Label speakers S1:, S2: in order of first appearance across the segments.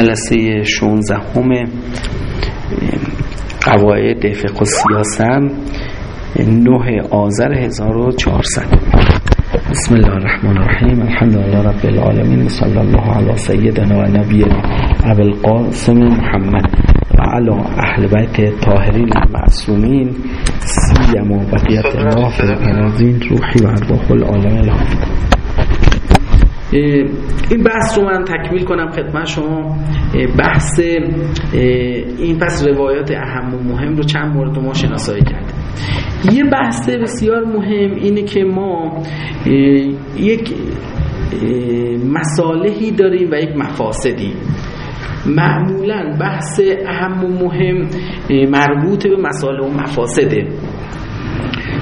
S1: جلسه 16 همه قواعد فقه و سیاسم 9 آذر 1400 بسم الله الرحمن الرحیم. الحمد لله رب العالمین. صلی الله علی سیدنا و نبینا ابو القاسم محمد و علی اهل بیت طاهرین المعصومین. سیما بقیت الله فی الارضین روحی و ارواح العالم الحافظ
S2: این بحث رو من تکمیل کنم خدمت شما. بحث این پس روایات اهم و مهم رو چند مورد ما شناسایی کردیم. یه بحث بسیار مهم اینه که ما یک مصالحی داریم و یک مفاسدی. معمولا بحث اهم و مهم مربوط به مصالح و مفاسده.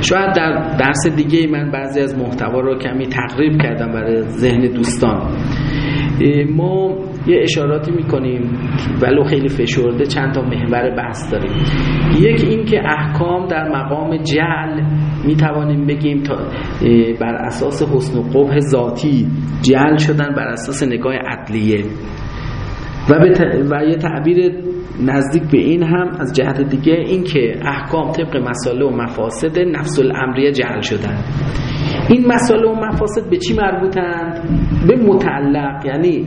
S2: شاید در درس دیگه من بعضی از محتوا رو کمی تقریب کردم برای ذهن دوستان. ما یه اشاراتی می‌کنیم ولو خیلی فشرده چند تا محور بحث داریم. یک این که احکام در مقام جعل می‌توانیم بگیم تا بر اساس حسن و قبح ذاتی جعل شدن بر اساس نگاه عدلیه. و, و یه تعبیر نزدیک به این هم از جهت دیگه این که احکام طبق مسائل و مفاسد نفس الامریه جعل شدن این مسائل و مفاسد به چی مربوطند؟ به متعلق یعنی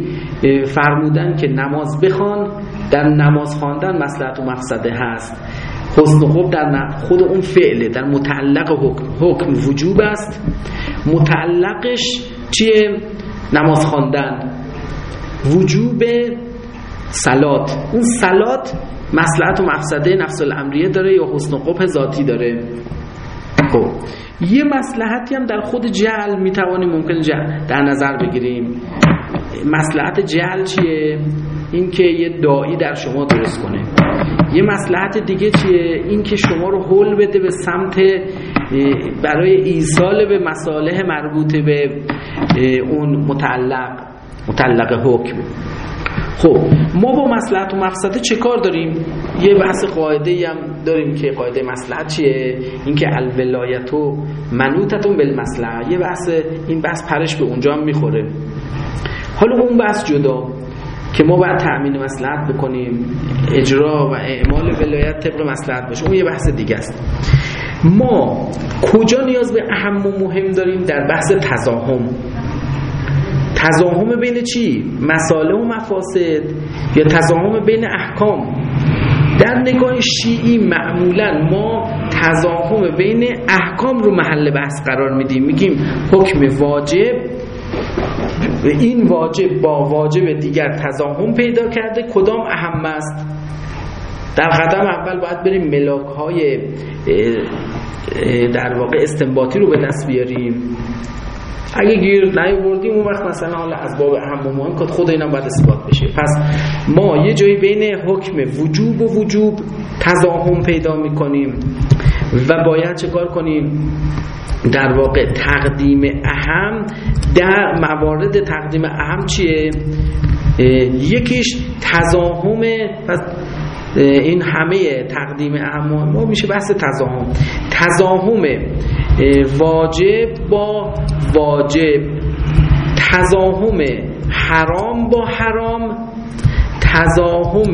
S2: فرمودن که نماز بخوان در نماز خواندن مصلحت و مفسده هست حسن خوب در خود اون فعله در متعلق حکم, حکم وجوب است متعلقش چیه؟ نماز خواندن وجوب سلات. اون سلات مصلحت و مفسده نفس الامریه داره یا حسن قبح ذاتی داره. خب یه مصلحتی هم در خود جعل می‌توانیم ممکن جعل در نظر بگیریم. مصلحت جعل چیه؟ این که یه دایی در شما درست کنه. یه مصلحت دیگه چیه؟ این که شما رو حل بده به سمت برای ایصال به مصالح مربوطه به اون متعلق متعلق حکم. خب. ما با مصلحت و مقصده چه کار داریم؟ یه بحث قاعده هم داریم که قاعده مصلحت چیه؟ اینکه الولایت و منوطتون بالمصلحه. یه بحث این بحث پرش به اونجا هم می‌خوره. حالا اون بحث جدا که ما باید تأمین مصلحت بکنیم اجرا و اعمال ولایت طبق مصلحت باشه. اون یه بحث دیگه است. ما کجا نیاز به اهم و مهم داریم؟ در بحث تزاهم. تزاهم بین چی؟ مساله و مفاسد یا تزاهم بین احکام؟ در نگاه شیعی معمولا ما تزاهم بین احکام رو محل بحث قرار میدیم. میگیم حکم واجب این واجب با واجب دیگر تزاهم پیدا کرده کدام اهم است؟ در قدم اول باید بریم ملاک های در واقع استنباطی رو به دست بیاریم. اگه گیر نیاوردیم اون وقت مثلا حالا از باب اهم و مهم خود اینم باید اثبات بشه. پس ما یه جایی بین حکم وجوب و وجوب تضاهم پیدا می‌کنیم و باید چه کار کنیم؟ در واقع تقدیم اهم در موارد تقدیم اهم چیه؟ یکیش تضاهم پس این همه تقدیم اهم ما میشه بحث تضاهم. تضاهم واجب با واجب. تزاهم حرام با حرام تزاهم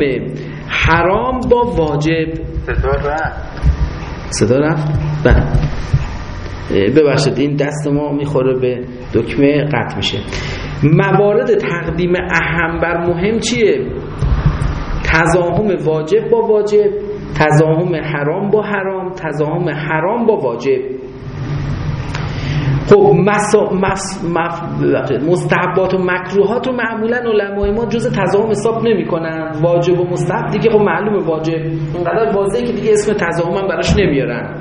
S2: حرام با واجب.
S1: صدا رفت.
S2: صدا رفت؟ ببخشید این دست ما می‌خوره به دکمه قطع میشه. موارد تقدیم اهم بر مهم چیه؟ تزاهم واجب با واجب تزاهم حرام با حرام تزاهم حرام با واجب. خب. مس... مف... مستحبات و مکروهات رو معمولا علمای ما جز تضاهم حساب نمی‌کنن. واجب و مستحب دیگه خب معلومه واجب. اونقدر واضحه که دیگه اسم تضاهم هم براش نمیارن.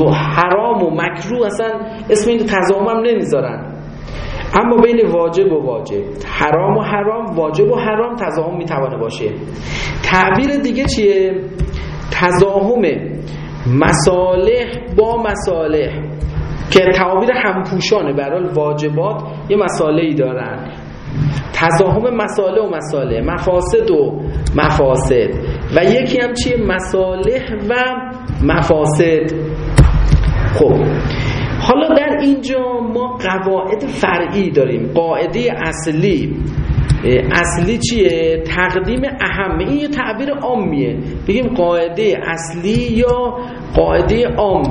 S2: و حرام و مکروه اصلا اسم این تضاهم هم نمی‌ذارن. اما بین واجب و واجب حرام و حرام واجب و حرام تضاهم می‌توانه باشه. تعبیر دیگه چیه؟ تضاهم مصالح با مصالح. که تعابیر همپوشانه برای واجبات یه مساله ای دارن. تضاهم مساله و مساله مفاسد و مفاسد. و یکی هم چیه؟ مصالح و مفاسد. خب حالا در اینجا ما قواعد فرعی داریم. قاعده اصلی. اصلی چیه؟ تقدیم اهم این یه تعبیر عامیه. بگیم قاعده اصلی یا قاعده عام.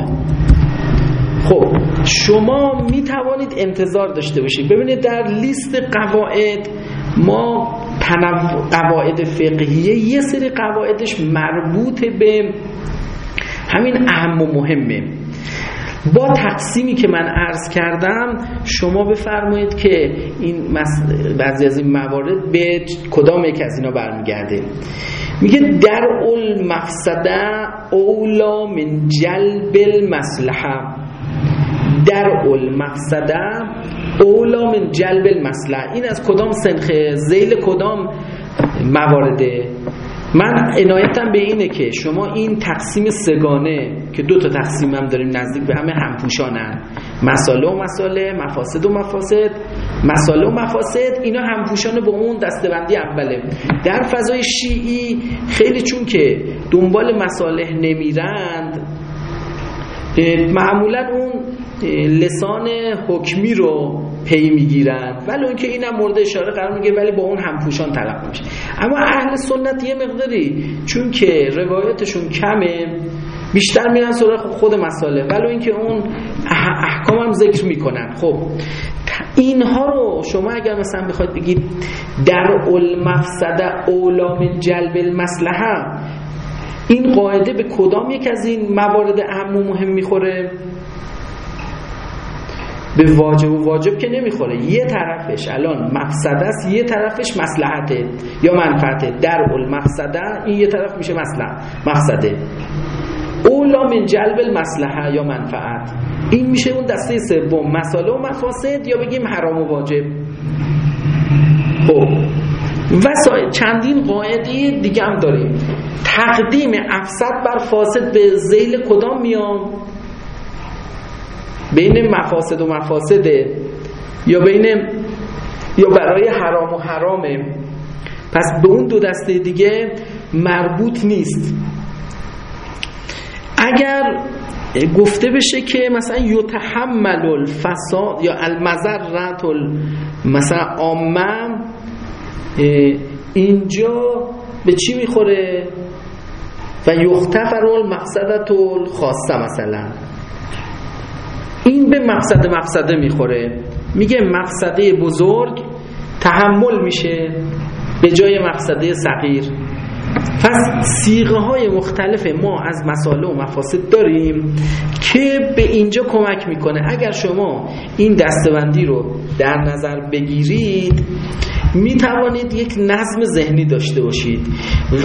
S2: خب شما می توانید انتظار داشته باشید. ببینید در لیست قواعد ما قواعد فقهیه یه سری قواعدش مربوط به همین اهم و مهمه. با تقسیمی که من عرض کردم شما بفرمایید که این بعضی از این موارد به کدام یک از اینا برمیگرده؟ میگه در اول مفسده اولا من جلب المصلحه. در اول مفسده اولا من جلب المصلحه این از کدام سنخه زیل کدام موارده من عنایتم به اینه که شما این تقسیم سگانه که دو تا تقسیم هم داریم نزدیک به همه همپوشانن. مساله و مساله مفاسد و مفاسد. مساله و مفاسد اینا همپوشانه با اون دستبندی اوله. در فضای شیعی خیلی چون که دنبال مساله نمیرند معمولا اون لسان حکمی رو پی می‌گیرن. ولی اون که اینم مورد اشاره قرار می‌گیره ولی با اون همپوشان تلقی میشه. اما اهل سنت یه مقداری چون که روایتشون کمه بیشتر میرن سراغ خود مساله. ولی اینکه اون احکام هم ذکر می‌کنن. خب اینها رو شما اگر مثلا بخواید بگید در المفسده اولا من جلب المصلحه این قاعده به کدام یک از این موارد اهم و مهم می‌خوره؟ به واجب و واجب که نمی‌خوره. یه طرفش الان مقصد است یه طرفش مصلحته یا منفعته. در المقصده این یه طرف میشه مصلحه مقصده. اولا من جلب المصلحه یا منفعت. این میشه اون دسته سوم. مساله و مفاسد یا بگیم حرام و واجب. خب. و چندین قاعده دیگه هم داریم. تقدیم افسد بر فاسد به زیل کدام میام بین مفاسد و مفاسده یا بین یا برای حرام و حرامه. پس به اون دو دسته دیگه مربوط نیست. اگر گفته بشه که مثلا یتحمل الفساد یا المذرت مثلا عامه اینجا به چی می‌خوره؟ و یختفر المقصدت الخاصه مثلا. این به مقصد مقصده می‌خوره. میگه مقصده بزرگ تحمل میشه به جای مقصده صغیر. پس سیغه های مختلف ما از مساله و مفاسد داریم که به اینجا کمک می‌کنه. اگر شما این دستبندی رو در نظر بگیرید می توانید یک نظم ذهنی داشته باشید.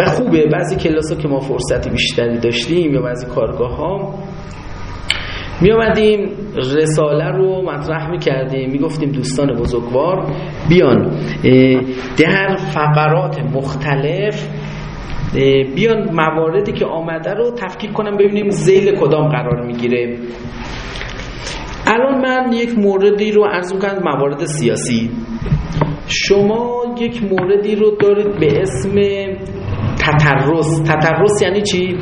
S2: و خوبه بعضی کلاس ها که ما فرصت بیشتری داشتیم یا بعضی کارگاه ها می آمدیم رساله رو مطرح می کردیم می گفتیم دوستان بزرگوار بیان. در فقرات مختلف بیان مواردی که آمده رو تفکیک کنم ببینیم زیل کدام قرار می‌گیره الان من یک موردی رو عرض کنم موارد سیاسی. شما یک موردی رو دارید به اسم تطرس. تطرس یعنی چی؟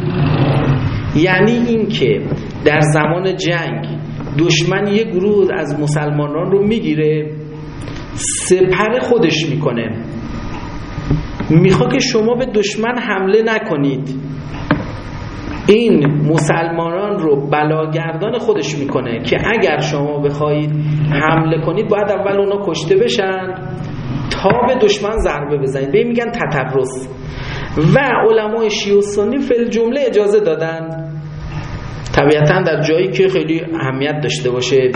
S2: یعنی اینکه در زمان جنگ دشمن یک گروه از مسلمانان رو می‌گیره سپر خودش می‌کنه. می‌خواد که شما به دشمن حمله نکنید. این مسلمانان رو بلاگردان خودش می‌کنه که اگر شما بخواهید حمله کنید باید اول اونا کشته بشن تا به دشمن ضربه بزنید. به میگن تطرس و علمای شیعه و سنی فل جمله اجازه دادن طبیعتا در جایی که خیلی اهمیت داشته باشه.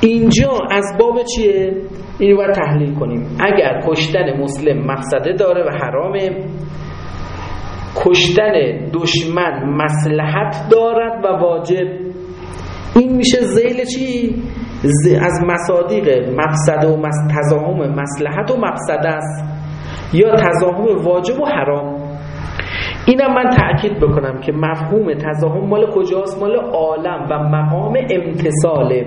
S2: اینجا از باب چیه؟ اینو باید تحلیل کنیم. اگر کشتن مسلم مقصده داره و حرامه کشتن دشمن مسلحت دارد و واجب. این میشه زیل چی؟ از مصادیق مقصد و تضاهم مسلحت و مقصد است. یا تضاهم واجب و حرام. اینم من تأکید بکنم که مفهوم تضاهم مال کجاست؟ مال عالم و مقام امتصاله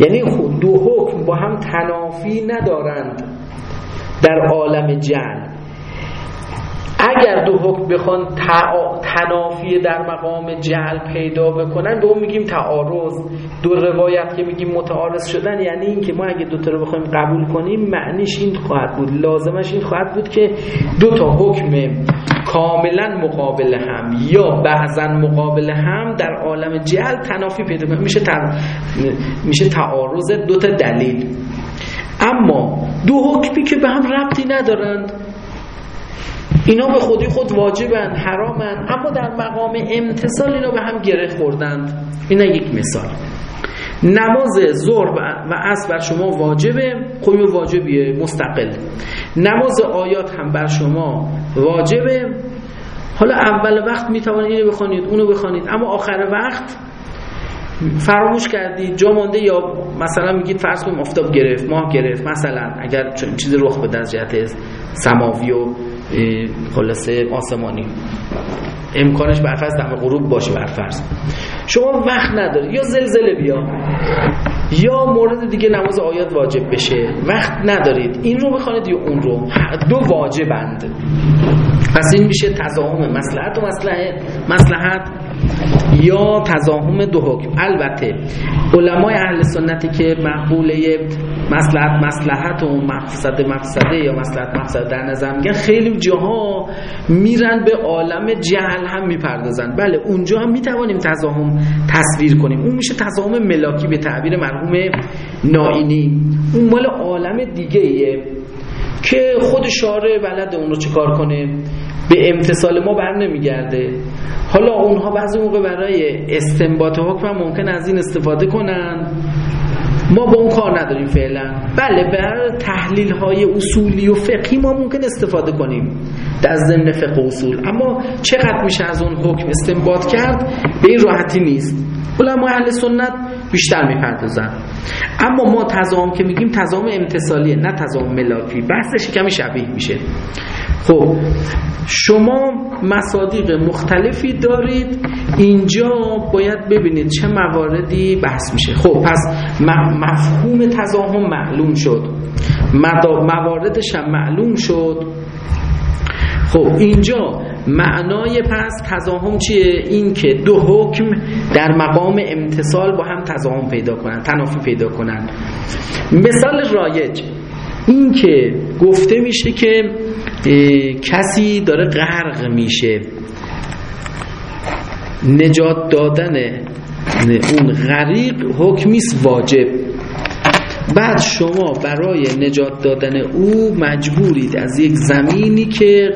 S2: یعنی دو حکم با هم تنافی ندارند در عالم جن اگر دو حکم بخوان تنافی در مقام جهل پیدا بکنن به اون میگیم تعارض. دو روایت که میگیم متعارض شدن یعنی این که ما اگه دو تا رو بخوایم قبول کنیم معنیش این خواهد بود لازمش این خواهد بود که دو تا حکم کاملا مقابل هم یا بعضا مقابل هم در عالم جهل تنافی پیدا کنن. میشه میشه تعارض دو تا دلیل. اما دو حکمی که به هم ربطی ندارند اینا به خودی خود واجبن حرامن اما در مقام امتصال اینا به هم گره خوردند. اینا یک مثال. نماز ظهر و عصر بر شما واجبه خب واجبیه مستقل. نماز آیات هم بر شما واجبه. حالا اول وقت می‌توانید اینو بخونید اونو بخونید اما آخر وقت فراموش کردید جا مانده یا مثلا میگید فرض کنیم آفتاب گرفت ماه گرفت مثلا اگر چیز رخ بده از جهت سماوی و خلاصه آسمانی. امکانش برفرض دم غروب باشه برفرض شما وقت نداری. یا زلزله بیا. یا مورد دیگه نماز آیات واجب بشه. وقت ندارید. این رو بخوانید یا اون رو. دو واجبند. پس این میشه تضاهم مسلحت و مسلحت یا تضاهم دو حکم. البته علمای اهل سنتی که مقبوله مسلحت مسلحت و مقصد مقصده یا مسلحت مقصد در نظر میگن خیلی جاها میرن به عالم جهل هم می‌پردازن. بله اونجا هم می‌توانیم تضاهم تصویر کنیم. اون میشه تضاهم ملاکی به تعبیر مرحوم نائینی. اون مال عالم دیگه ایه. که خود شارع بلد اون رو چیکار کنه؟ به امتصال ما بر نمیگرده. حالا اونها بعضی موقع برای استنباط حکم ممکن از این استفاده کنن. ما با اون کار نداریم فعلا. بله برای تحلیل های اصولی و فقهی ما ممکن استفاده کنیم در ضمن فقه اصول. اما چقدر میشه از اون حکم استنباط کرد؟ به این راحتی نیست. علما اهل سنت بیشتر می‌پردازن. اما ما تضام که میگیم تضام امتصالیه نه تضام ملاکی بحثش کمی شبیه میشه. خب شما مصادیق مختلفی دارید. اینجا باید ببینید چه مواردی بحث میشه. خب پس مفهوم تضاهم معلوم شد. مواردش هم معلوم شد. خب اینجا معنای پس تضاهم چیه؟ این که دو حکم در مقام امتصال با هم تضاهم پیدا کنن تنافی پیدا کنن. مثال رایج این که گفته میشه که کسی داره غرق میشه. نجات دادن اون غریق حکمیست واجب. بعد شما برای نجات دادن او مجبورید از یک زمینی که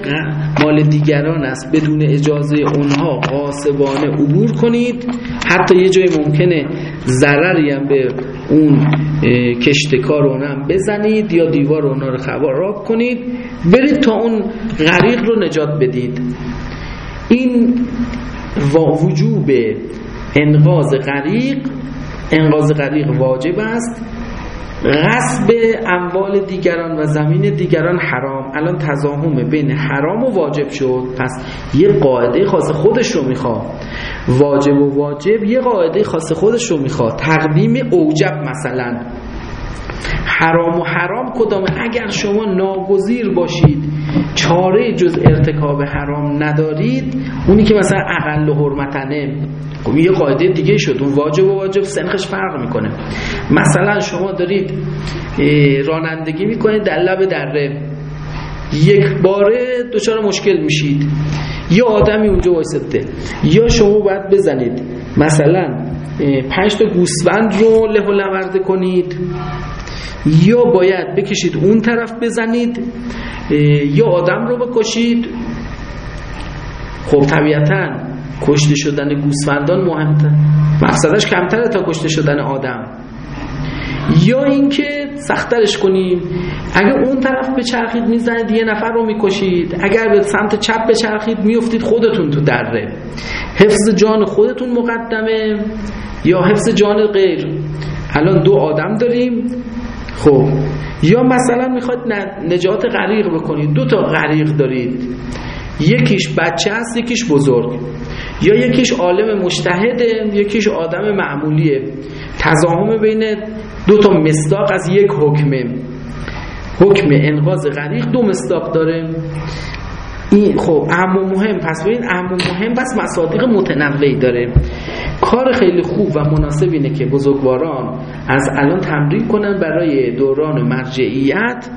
S2: مال دیگران است بدون اجازه اونها قاسبانه عبور کنید. حتی یه جای ممکنه ضرری هم به اون کشتکار اونم بزنید یا دیوار اونا رو خراب کنید. برید تا اون غریق رو نجات بدید. این وجوب انقاذ غریق انقاذ غریق واجب است. غصب اموال دیگران و زمین دیگران حرام. الان تضاهم بین حرام و واجب شد. پس یه قاعده خاص خودش رو می‌خواد. واجب و واجب یه قاعده خاص خودش رو می‌خواد. تقدیم اوجب مثلا. حرام و حرام کدامه اگر شما ناگزیر باشید چاره جز ارتکاب حرام ندارید اونی که مثلا اقل و حرمتنه. خب یه قاعده دیگه شد اون واجب و واجب سنخش فرق می‌کنه. مثلا شما دارید رانندگی می‌کنید در لب دره. یک باره دچار مشکل میشید. یا آدمی اونجا واسطه یا شما باید بزنید. مثلا پنج تا گوسفند رو له و لورده کنید. یا باید بکشید اون طرف بزنید یا آدم رو بکشید. خب طبیعتا کشته شدن گوسفندان مهمتر مقصدش کمتره تا کشته شدن آدم. یا اینکه سخترش کنیم. اگر اون طرف به چرخید می‌زنید یه نفر رو می‌کشید. اگر به سمت چپ به چرخید میفتید خودتون تو دره. حفظ جان خودتون مقدمه یا حفظ جان غیر؟ الان دو آدم داریم. خب یا مثلا می‌خواد نجات غریق بکنید. دو تا غریق دارید. یکیش بچه است یکیش بزرگ. یا یکیش عالم مشتهده یکیش آدم معمولیه. تضاهم بین دو تا مصداق از یک حکمه. حکم انقاذ غریق دو مصداق داره. این خب اهم مهم. پس ببین اهم مهم پس مصادیق متنوعی داره. کار خیلی خوب و مناسب اینه که بزرگواران از الان تمرین کنن برای دوران مرجعیت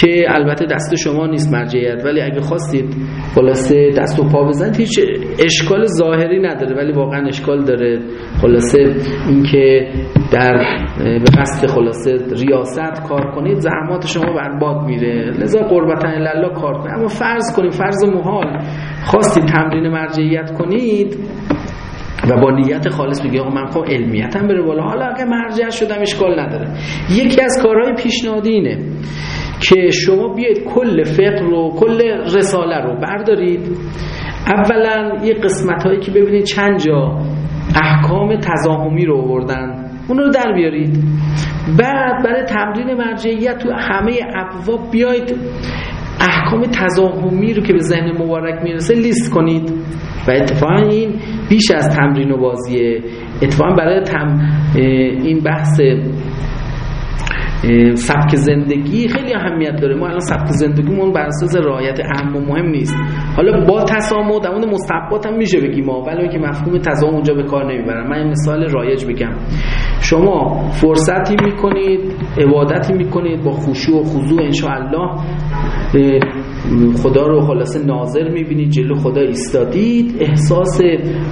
S2: که البته دست شما نیست مرجعیت ولی اگه خواستید خلاصه دست و پا بزنید هیچ اشکال ظاهری نداره ولی واقعا اشکال داره. خلاصه اینکه در به قصد خلاصه ریاست کار کنید زحمات شما برباد میره. لذا قربتا الله کار کنید. اما فرض کنید فرض محال خواستید تمرین مرجعیت کنید و با نیت خالص بگی آقا من خب علمیتم بره بالا. حالا اگه مرجع شدم اشکال نداره. یکی از کارهای پیشنهادی اینه که شما بیاید کل فقه رو کل رساله رو بردارید. اولا یه قسمت هایی که ببینید چند جا احکام تزاهمی رو آوردن. اون رو در بیارید. بعد برای تمرین مرجعیت تو همه ابواب بیاید احکام تزاهمی رو که به ذهن مبارک می‌رسه لیست کنید. و اتفاقا این بیش از تمرین و بازیه. اتفاقا برای تم این بحث سبک زندگی خیلی اهمیت داره. ما الان سبک زندگیمون بر اساس رعایت اهم و مهم نیست. حالا با تسامح در مورد مستحبات هم میشه بگیم ولی که مفهوم تضامن اونجا به کار نمی‌برن من مثال رایج بگم. شما فرصتی می‌کنید عبادتی می‌کنید با خشوع و خضوع الله خدا رو خلاصه ناظر می‌بینید جلو خدا ایستادید. احساس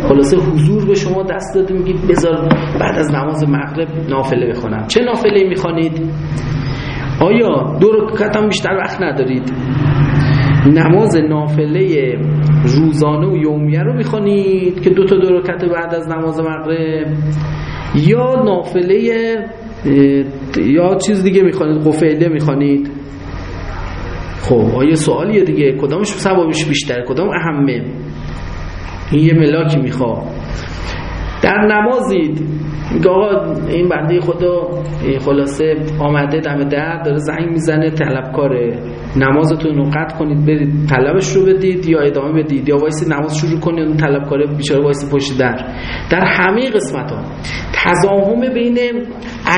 S2: خلاصه حضور به شما دست داده میگید بذار بعد از نماز مغرب نافله بخونم. چه نافله می‌خوانید؟ آیا دو رکعت هم بیشتر وقت ندارید؟ نماز نافله روزانه و یومیه رو می‌خوانید که دو تا دو رکعت بعد از نماز مغرب؟ یا نافله یا چیز دیگه می‌خوانید قفیله می‌خوانید؟ خب آیا سوالیه دیگه. کدامش ثوابش بیشتر؟ کدام اهمه؟ این یه ملاکی می‌خواد در نمازید. میگه آقا این بنده خدا خلاصه آمده دم در داره زنگ می‌زنه طلبکاره. نمازتون رو قطع کنید برید طلبش رو بدید یا ادامه بدید. یا وایسی نماز شروع کنید اون طلبکاره بیچاره وایسی پشت در. در همه قسمت ها تزاحم بین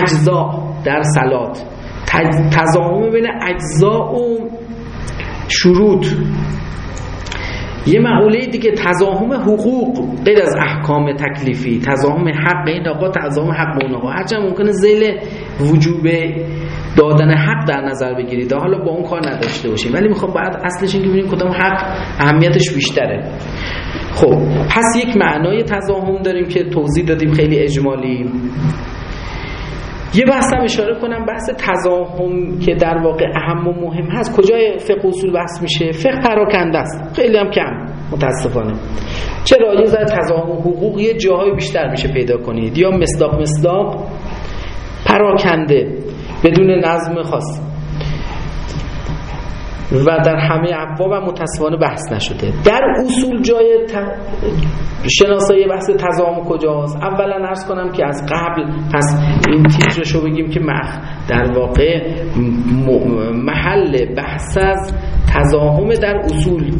S2: اجزا در صلات تزاحم بین اجزا و شروط. یه معقوله دیگه تضاهم حقوق غیر از احکام تکلیفی تضاهم حق این آقا تضاهم حق اون آقا. هرچند ممکنه زیل وجوب دادن حق در نظر بگیرید. حالا با اون کار نداشته باشیم. ولی می‌خوام بعد اصلش این که ببینیم کدام حق اهمیتش بیشتره. خب پس یک معنای تضاهم داریم که توضیح دادیم خیلی اجمالی. یه بحث هم اشاره کنم بحث تزاهم که در واقع اهم و مهم هست. کجای فقه اصول بحث میشه؟ فقه پراکنده است. خیلی هم کم. متاسفانه. چرا؟ یه ذره تزاهم حقوق یه جاهای بیشتر میشه پیدا کنید. یا مصداق مصداق پراکنده بدون نظم خاص. و در همه ابواب هم متاسفانه بحث نشده. در اصول جای ت... شناسایی بحث تضام کجاست؟ اولا عرض کنم که از قبل پس این تیترش رو بگیم که مخ در واقع محل بحث از تضاهم در اصول.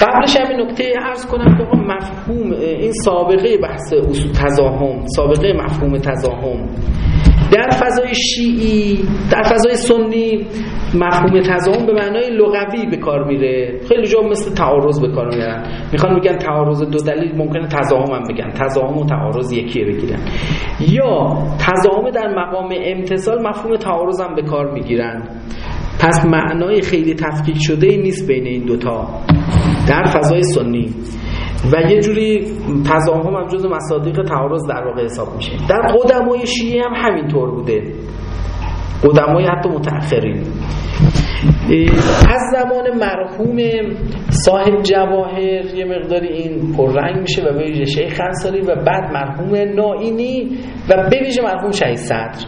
S2: قبلش همین نکته عرض کنم که مفهوم این سابقه بحث تضاهم سابقه مفهوم تضاهم. در فضای شیعی در فضای سنی مفهوم تضاهم به معنای لغوی به کار میره. خیلی جا مثل تعارض به کار میرن. می‌خوان میگن تعارض دو دلیل ممکنه تضاهم هم بگن. تضاهم و تعارض یکیه بگیرن. یا تضاهم در مقام امتصال مفهوم تعارض هم به کار می‌گیرن. پس معنای خیلی تفکیک شده نیست بین این دوتا. در فضای سنی. و یه جوری تضاهم هم جز مصادیق تعارض در واقع حساب میشه. در قدمای شیعه هم همینطور بوده. قدمای حتی متأخرین. از زمان مرحوم صاحب جواهر یه مقداری این پررنگ میشه و به شیخ انصاری و بعد مرحوم نائینی و به ویژه مرحوم شهید صدر.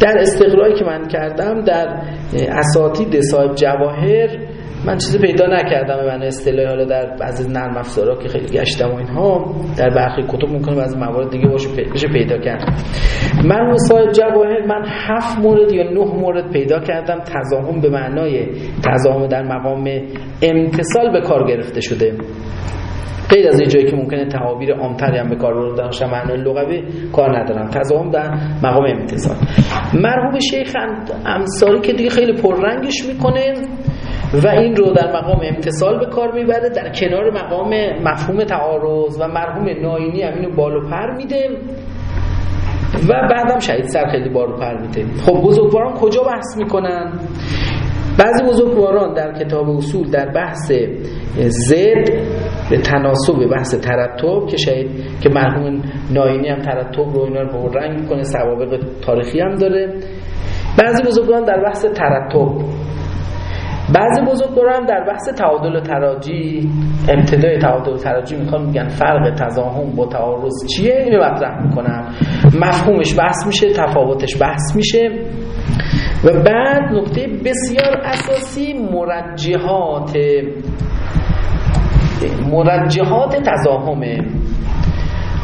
S2: در استقرایی که من کردم در اساتید صاحب جواهر من چیزی پیدا نکردم. به معنی اصطلاحی حالا در بعضی نرم افزارا که خیلی گشتم و اینها در برخی کتب ممکنه بعضی موارد دیگه باشه بشه پیدا کرد. من مثال جواهر من هفت مورد یا نه مورد پیدا کردم. تضاهم به معنای تضاهم در مقام امتصال به کار گرفته شده. غیر از اینجایی که ممکنه تعابیر عامتری هم به کار بردن باشن معنای لغوی کار ندارن تضاهم در مقام امتثال مرحوم شیخ امثالی که دیگه خیلی پررنگش می‌کنه و این رو در مقام امتصال به کار می‌بره در کنار مقام مفهوم تعارض و مرحوم ناینی هم اینو بالو پر میده و بعدم شهید سر خیلی بالو پر میده. خب بزرگواران کجا بحث می‌کنن؟ بعضی بزرگواران در کتاب اصول در بحث زد به تناسب بحث ترتب که شاید که مرحوم ناینی هم ترتب رو اینا رو رنگ می‌کنه سوابق تاریخی هم داره. بعضی بزرگواران در بحث ترتب بعضی بزرگواران در بحث تعادل و تراجی ابتدای تعادل و تراجی می‌خوان میگن فرق تضاهم با تعارض چیه؟ اینو مطرح می‌کنن. مفهومش بحث میشه تفاوتش بحث میشه. و بعد نکته بسیار اساسی مرجحات مرجحات تضاهمه.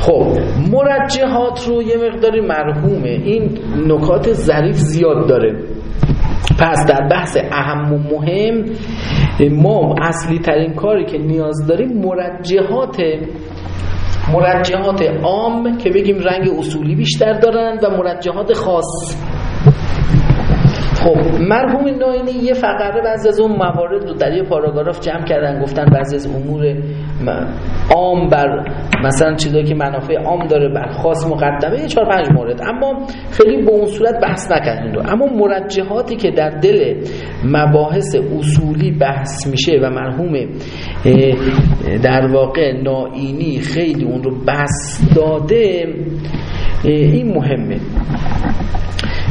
S2: خب مرجحات رو یه مقداری مرحومه. این نکات ظریف زیاد داره. پس در بحث اهم و مهم ما اصلی ترین کاری که نیاز داریم مرجحات مرجحات عام که بگیم رنگ اصولی بیشتر دارن و مرجحات خاص. خب مرحوم ناینی یه فقره بعضی از اون موارد رو در یه پاراگراف جمع کردن گفتن بعضی از امور عام بر مثلا چیزایی که منافع عام داره بر خاص مقدمه یه چهار پنج مورد. اما خیلی به اون صورت بحث نکردن رو. اما مرجحاتی که در دل مباحث اصولی بحث میشه و مرحوم در واقع ناینی خیلی اون رو بحث داده این مهمه.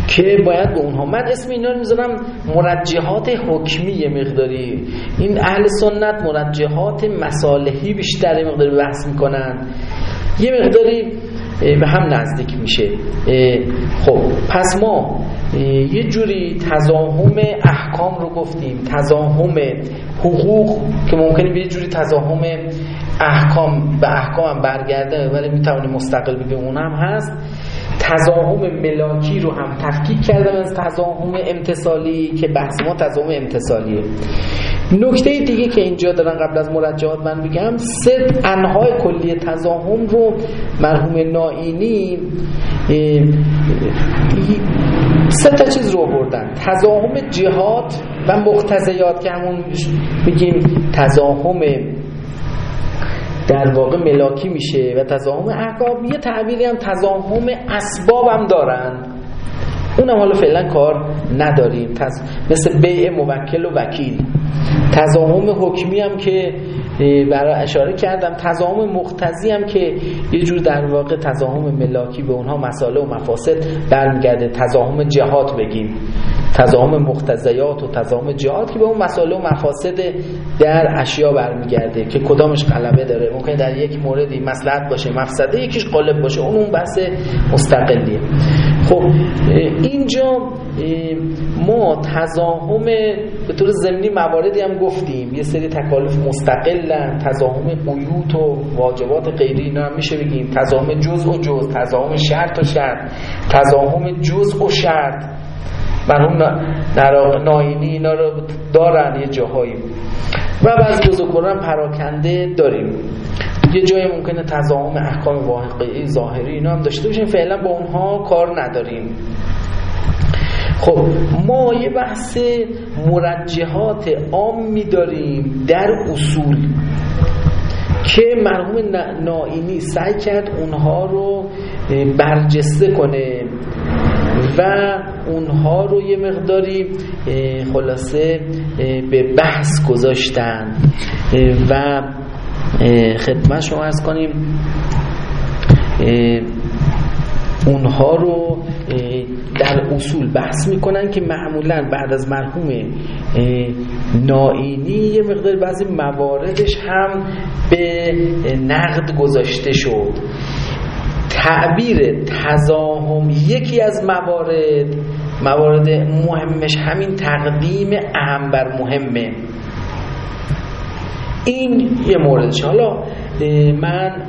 S2: که باید به اونها. من اسم اینا رو می‌ذارم مرجحات حکمی مقداری. این اهل سنت مرجحات مصالحی بیشتر مقداری بحث می‌کنن. یه مقداری به هم نزدیک میشه. خب پس ما یه جوری تزاهم احکام رو گفتیم. تزاهم حقوق که ممکنه به یه جوری تزاهم احکام به احکام هم برگرده ولی می‌تونیم مستقل بگیم. اون هم هست. تزاهم ملاکی رو هم تفکیک کردم از تزاهم امتصالی که بحث ما تزاهم امتصالیه نکته دیگه که اینجا دارن قبل از مرجعات من بگم سه انهای کلی تزاهم رو مرحوم نائینی سه تا چیز رو بردن تزاهم جهات و مقتضیات که همون بگیم تزاهم در واقع ملاکی میشه و تزاهم احکام یه تعبیری هم تزاهم اسباب هم دارن. اونم حالا فعلا کار نداریم. تز... مثل بیع موکل و وکیل. تزاهم حکمی هم که برای اشاره کردم تزاهم مختزی هم که یه جور در واقع تزاهم ملاکی به اونها مساله و مفاسد برمیگرده. تزاهم جهات بگیم. تزاهم مختزیات و تزاهم جهات که به اون مساله و مفاسد در اشیا برمیگرده که کدامش غلبه داره. ممکن در یک موردی مصلحت باشه مفسده یکیش غالب باشه. اون اون بحث مستقلیه. خب اینجا ما تزاهم به طور زمینی مواردی هم گفتیم. یه سری تکالیف مستقلن تزاهم قیوت و واجبات غیری اینا هم میشه بگیم. تزاهم جزء و جزء تزاهم شرط و شرط. تزاهم جزء و شرط. مرحوم در ناینی اینا رو دارن یه جاهایی. و بعض بزرگواران پراکنده داریم. یه جای ممکنه تضاهم احکام واقعی ظاهری اینا هم داشته باشیم. فعلا با اونها کار نداریم. خب ما یه بحث مرجحات عام میداریم در اصول. که مرحوم نائینی سعی کرد اونها رو برجسته کنه. و اونها رو یه مقداری خلاصه به بحث گذاشتن. و خدمت شما از کنیم اونها رو در اصول بحث می‌کنن که معمولا بعد از مرحوم نائینی یه مقدار بعضی مواردش هم به نقد گذاشته شد. تعبیر تزاهم یکی از موارد موارد مهمش همین تقدیم اهم بر مهمه. این یه موردش حالا من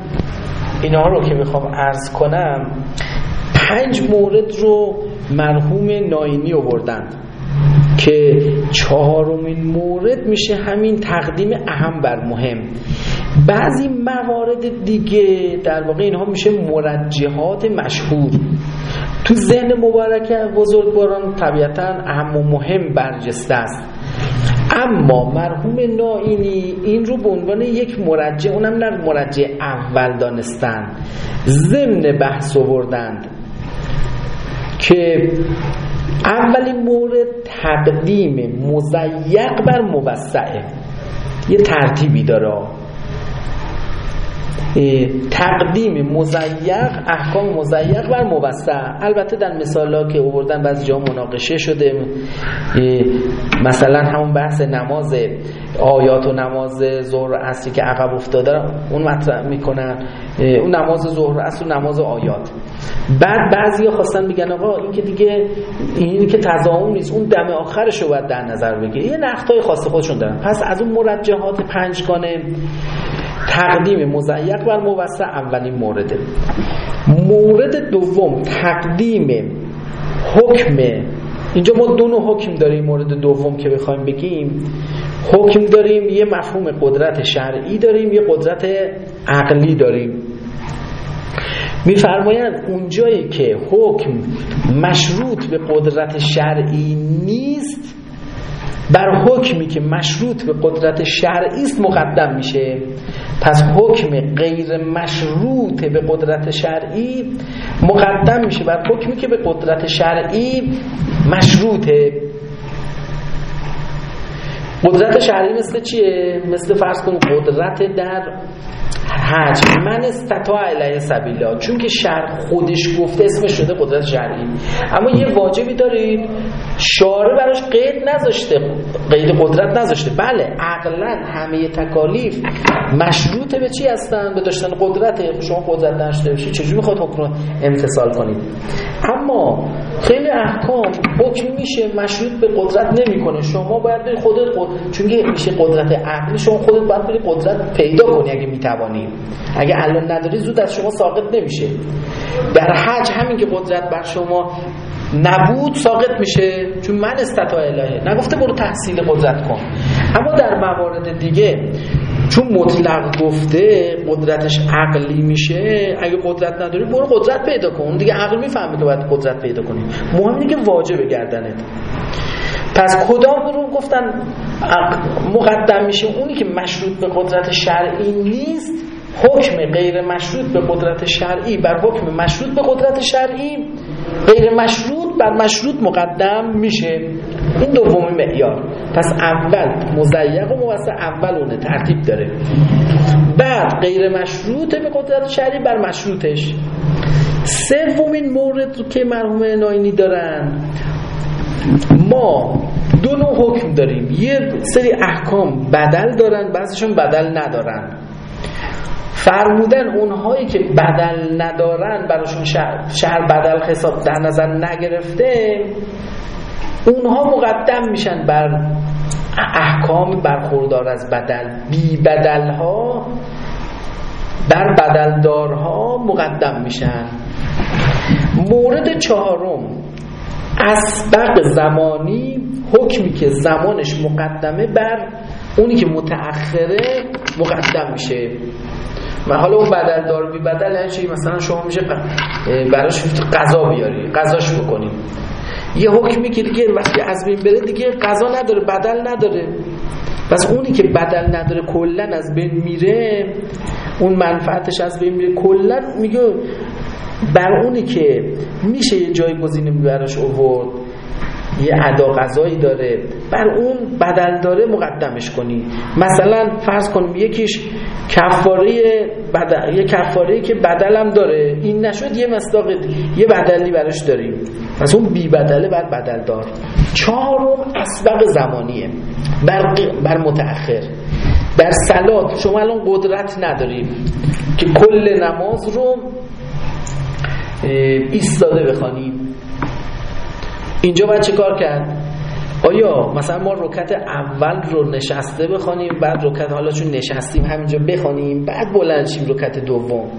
S2: اینا رو که می‌خوام عرض کنم پنج مورد رو مرحوم ناینی آوردن که چهارمین مورد میشه همین تقدیم اهم بر مهم. بعضی موارد دیگه در واقع اینها میشه مرجحات مشهور. تو ذهن مبارک بزرگواران طبیعتا اهم و مهم برجسته است. اما مرحوم نائینی این رو به عنوان یک مرجع اونم نه مرجع اول دانستن ضمن بحث آوردند که اولین مورد تقدیم مزیق بر موسعه. یه ترتیبی داره. تقدیم مزیق احکام مزیق بر موسع البته در مثالا که آوردن بعضی جا مناقشه شده. مثلا همون بحث نماز آیات و نماز ظهر اصلی که عقب افتاده اون مطرح می‌کنن اون نماز ظهر اصل و نماز آیات. بعد بعضی خواستن میگن آقا این که دیگه این که تضامن نیست اون دم آخرش رو باید در نظر بگیره یه نقطای خاص خودشون دارن. پس از اون مرجحات پنجگانه تقدیم مزیق بر موسع اولین مورده. مورد دوم تقدیم حکم. اینجا ما دو نوع حکم داریم مورد دوم که بخوایم بگیم. حکم داریم یه مفهوم قدرت شرعی داریم یه قدرت عقلی داریم. میفرمایند اونجایی که حکم مشروط به قدرت شرعی نیست بر حکمی که مشروط به قدرت شرعی است مقدم میشه پس حکم غیر مشروط به قدرت شرعی مقدم میشه بر حکمی که به قدرت شرعی مشروطه قدرت شرعی مثل چیه؟ مثل فرض کن قدرت در حج. من استطاع علیه سبیلا. چون که شرع خودش گفته اسمش شده قدرت شرعی اما یه واجبی دارید شارع براش قید نذاشته. قید قدرت نذاشته. بله عقلا همه تکالیف مشروط به چی هستن؟ به داشتن قدرت. شما قدرت داشته باشید چجوری می‌خواد حکم امتصال کنید اما خیلی احکام حکم میشه مشروط به قدرت نمی‌کنه. شما باید خودت قدرت چون میشه قدرت عقلی شما خودت باید قدرت پیدا کنی اگه می‌توانی. اگه الان نداری زود از شما ساقط نمیشه. در حج همین که قدرت بر شما نبود ساقط میشه. چون من استطاع الهه. نگفته برو تحصیل قدرت کن. اما در موارد دیگه چون مطلق گفته قدرتش عقلی میشه اگه قدرت نداری برو قدرت پیدا کن. دیگه عقل می‌فهمه که باید قدرت پیدا کنی. مهم اینه که واجب گردنت. پس کدام رو گفتن مقدم میشه اونی که مشروط به قدرت شرعی نیست حکم غیر مشروط به قدرت شرعی بر حکم مشروط به قدرت شرعی غیر مشروط بر مشروط مقدم میشه. این دومی معیار. پس اول مزیق و موسع اول اونه ترتیب داره. بعد غیر مشروط به قدرت شرعی بر مشروطش. سومین مورد که مرحوم ناینی دارن. ما دو نوع حکم داریم. یه سری احکام بدل دارن بعضیشون بدل ندارن. فرمودن اونهایی که بدل ندارن براشون شهر, شهر بدل حساب در نظر نگرفته اونها مقدم میشن بر احکام برخوردار از بدل. بی بدل ها بر بدلدارها مقدم میشن. مورد چهارم اسبق زمانی حکمی که زمانش مقدمه بر اونی که متأخره مقدم میشه. و حالا اون بدل دار بی بدل یعنی چی؟ مثلا شما میشه براش قضا بیاری قضاش بکنیم یه حکمی که دیگه وقتی از بین بره دیگه قضا نداره بدل نداره. پس اونی که بدل نداره کلا از بین میره اون منفعتش از بین میره. کلا میگه بر اونی که میشه یه جایگزینی براش اوورد یه ادا غذایی داره. بر اون بدل داره مقدمش کنی. مثلا فرض کنیم یکیش کفاره بدل یه کفاره که بدلم داره. این نشد یه مصداق یه بدلی براش داریم. پس اون بی بدله بر بدل دار چهارم اسبق زمانیه. بر, بر متأخر. در سلات شما الان قدرت نداریم که کل نماز رو ایستاده بخوانیم. اینجا باید چه کار کرد؟ آیا مثلا ما رکت اول رو نشسته بخوانیم بعد رکت حالا چون نشستیم همینجا بخوانیم بعد بلند شیم رکت دوم؟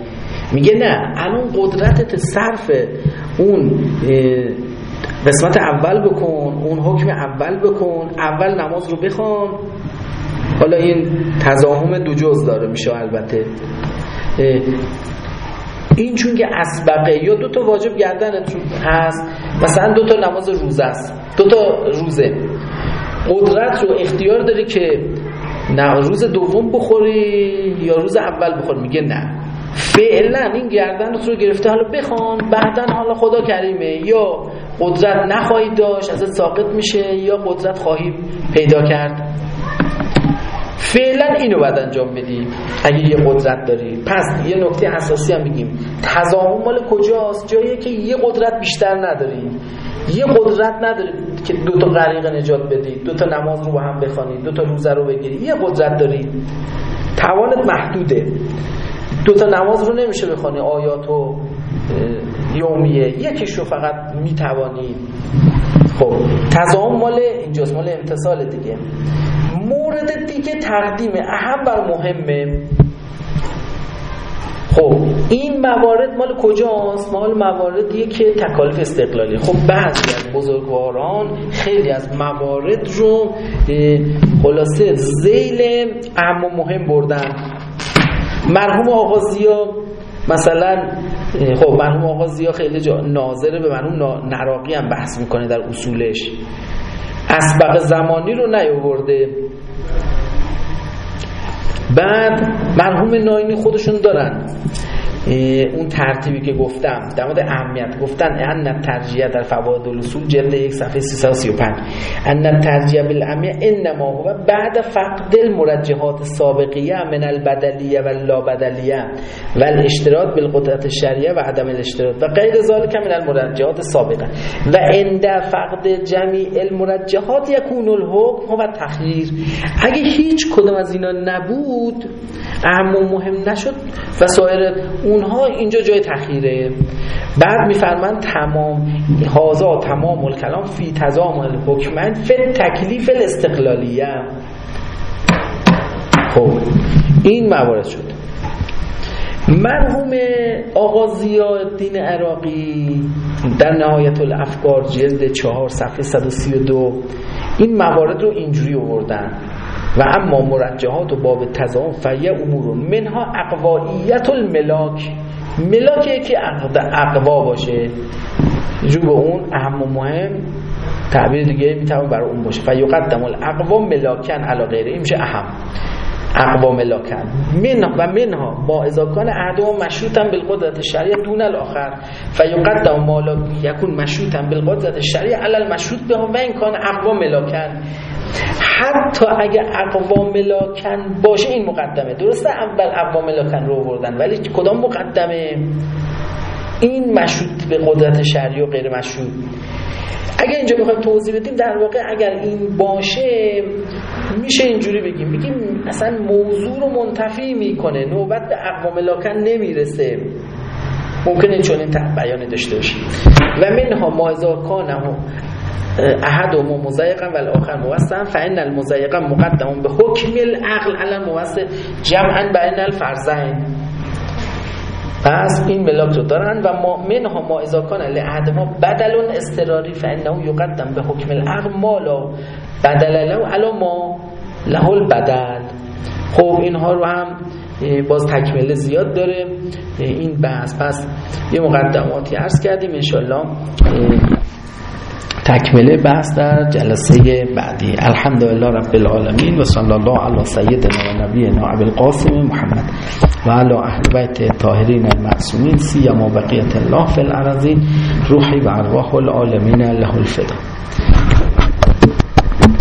S2: میگه نه الان قدرتت صرف اون قسمت اول بکن اون حکم اول بکن اول نماز رو بخوان. حالا این تضاهم دو جز داره میشه البته. این چون که اسبقه یا دو تا واجب گردنت هست مثلا دو تا نماز روزه است دو تا روزه. قدرت رو اختیار داری که نه روز دوم بخوری یا روز اول بخوری. میگه نه. فعلا این گردن رو گرفته حالا بخوان بعدا حالا خدا کریمه. یا قدرت نخواهی داشت ازت ساقط میشه یا قدرت خواهی پیدا کرد. فعلا اینو باید انجام بدی. اگه یه قدرت داری. پس یه نکته اساسی هم بگیم تضامن مال کجاست؟ جایی که یه قدرت بیشتر نداری. یه قدرت نداری که دو تا غریق نجات بدی. دو تا نماز رو با هم بخوانی. دو تا روزه رو بگیری. یه قدرت داری. توانت محدوده. دو تا نماز رو نمیشه بخوانی. آیات و یومیه. یکیش رو فقط می‌توانی. خب تضام مال اینجاست. مال امتصال دیگه. مورد دیگه تقدیم اهم بر مهمه. خب این موارد مال کجاست؟ مال مواردیه که تکالیف استقلالی. خب بعضی از بزرگواران خیلی از موارد رو خلاصه زیل اهم و مهم بردن. مرحوم آغازیا مثلا خب مرحوم آغازیا خیلی جا ناظره به مرحوم نراقی هم بحث می‌کنه در اصولش. اسبق زمانی رو نیاورده. بعد مرحوم ناینی خودشون دارن. اون ترتیبی که گفتم در مورد اهمیت گفتن ان ترجیح در فوائد الاصول جلد یک صفحه 335 ان ترجیح بالاهمیه انما هو بعد فقد المرجحات السابقیه من البدلیه و لا بدلیه و الاشتراط بالقدرت الشرعیه و عدم الاشتراط و غیر ذلك من المرجحات السابقه. و عند فقد جمیع المرجحات یکون الحکم و تخییر اگه هیچ کدوم از اینا نبود اهم و مهم نشد. و سایر اونها اینجا جای تخیره بعد میفرمند تمام هازا تمام الکلام فی تزام الحکمن فی تکلیف الاستقلالیه. خب این موارد شد. مرحوم آقا زیادین عراقی در نهایت الافکار جلد چهار صفحه 132 این موارد رو اینجوری آوردن. و اما مرجحات و باب تضاهم فیه امور منها اقواییت الملاک. ملاک که اقوا باشه. جو به اون اهم و مهم تعبیر دیگه می‌تونه برای اون باشه. فیقدم الاقوا ملاکن علا غیره. این میشه اهم. اقوا ملاکن. من و منها با ازاکان احدهم مشروطا بالقدرت الشرعیه دون الاخر. فیقدم مالا یکون مشروطا بالقدرت الشرعیه علی المشروط به و این کان اقوا ملاکن. حتی اگه اقوا ملاکن باشه این مقدمه. درسته اول اقوا ملاکن رو بردن ولی کدام مقدمه؟ این مشروط به قدرت شرعی و غیر مشروط. اگر اینجا بخوایم توضیح بدیم در واقع اگر این باشه میشه اینجوری بگیم. بگیم اصلا موضوع رو منتفی می‌کنه نوبت به اقوام لاکن نمی‌رسه. ممکنه چون این بیانی داشته باشیم. و منها مازا کانه احد و مزایقا و الاخر موسطا فان المزایقا مقدم. به حکم العقل علی الموسط جمعا بین الفرزین. پس این ملاک رو دارن و ما منها ما اذا کان لعهدما بدل استراری فانه یقدم. به حکم العقل ما لا بدل له علی ما له البدل. خب اینها رو هم باز تکمله زیاد داره این بحث. پس یه مقدماتی عرض کردیم. انشالله تکمله بحث در جلسه بعدی. الحمدلله رب العالمین و صلی الله علی سیدنا و نبینا ابو القاسم محمد و علی اهل بیت طاهرین المعصومین سیما بقیت الله فی الارضین روحی و ارواح العالمین له الفدا.